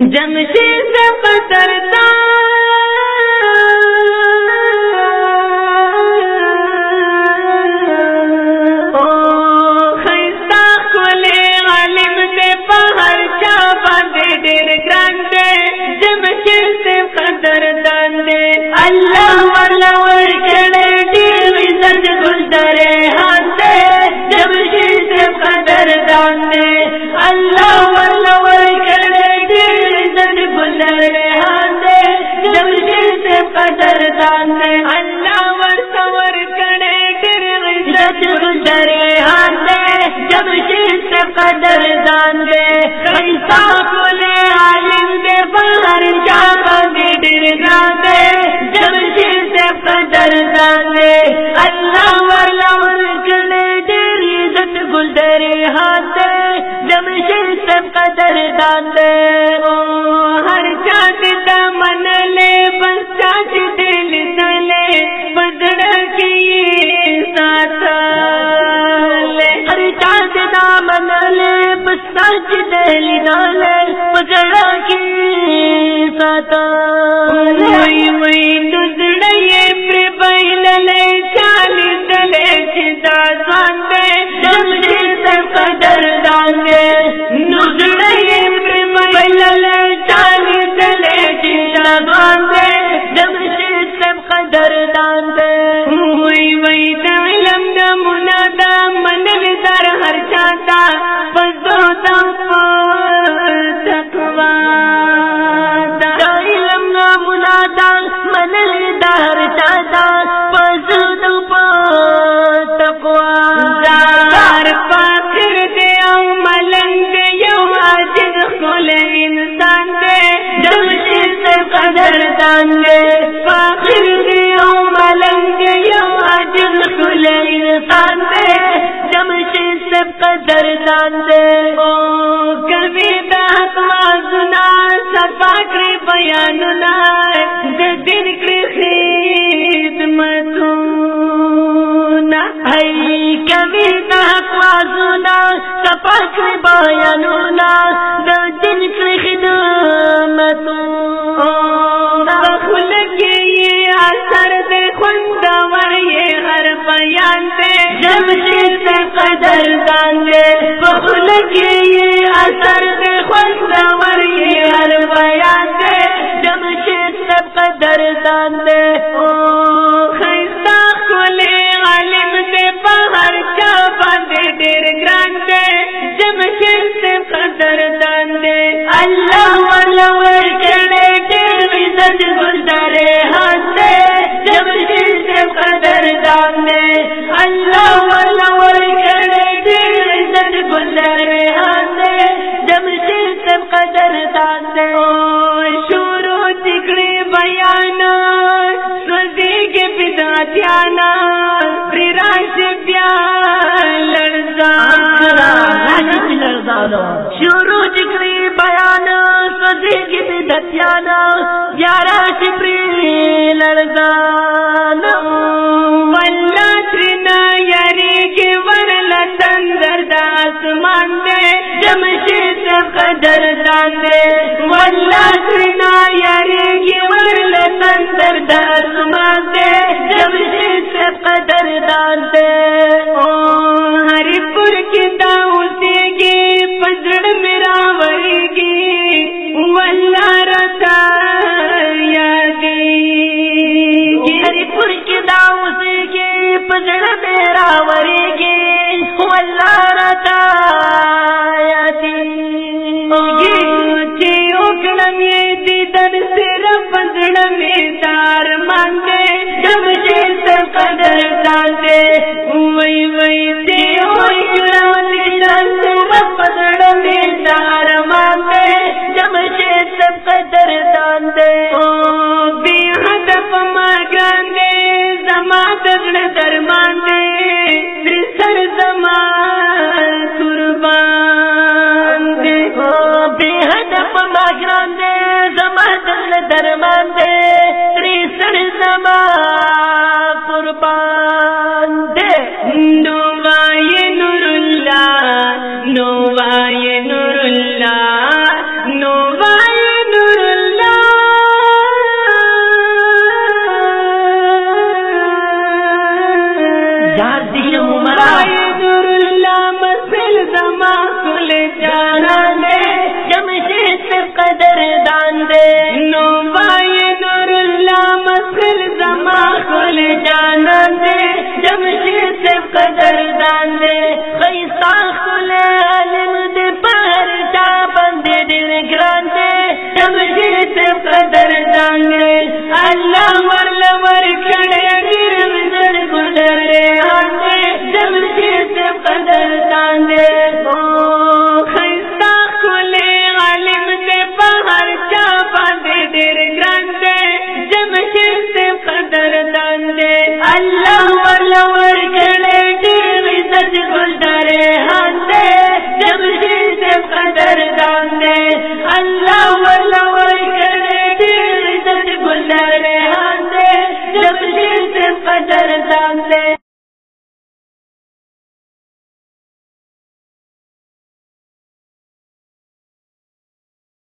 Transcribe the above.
جمشید او خیستا کولے عالم دے دیر گران دے دیر گراندے جمشید قدردان دے اللہ قدر دان اللہ والا ورکڑے دیر عزت قدر دان او، ہر چاند من لے، بس دل سلے بدڑ کی ساتھ لے۔ ہر لے، بس دل سلے بدڑ کی ساتھ۔ لے چالی دلے چدا ساندے قدر داندے نزڑے پر لے چالی دلے چدا قدر داندے وئی وئی تعلم دا منادا منل در ہر چاہتا پزو تقوی دا۔ منادا منل در چاہتا قدر دان دے فاخر دے او ملنگ یو عاجز خل انسان دے جمشید قدر دان دے او کبھی بہت مازنا سفاکر بیاننا دے دن کری خدمتوں ای کبھی تحقوا سنا سپاک بیانونا دا ہر بیان دے جمشید سے قدر دان دے بخل کے یہ اثر دے خوندور، یہ ہر بیان دے جمشید سے قدر دان دے او خیستہ کولے عالم دے باہر چا باندے دیر گران دے جمشید سے قدر دان دے اللہ جمشید سے قدر شروع تکڑی بیانا سوزی کے پتا تھیانا۔ راش پیا لڑزا۔ شروع جگری بیان سوزی کے پتا تھیانا۔ یارا شپری لڑزان یعنی قدر دان دے ولہ ترنا یاری تندر دے جمشید قدر دان او ہری پور کی داؤسی کی پجڑ میرا میں دار مانگے، جب جیس قدر داندے وئی وئی دے ہوئی گران دیدن صرف میں دار مانگے۔ جب جیس قدر داندے بے حدف ماگران دے زما دگڑ درمان دے سر زمان قربان دے۔ بے حدف ماگران دے درمان دے سر زمان قدر دان اللہ ورل ور کھڑے دیر مزر گلر ریحان دے جمشید سے قدر دان دے اللہ ولور کڑے ڈیر عزت گلدرے ہاندے جمشید سے قدر داندے اللہ ولور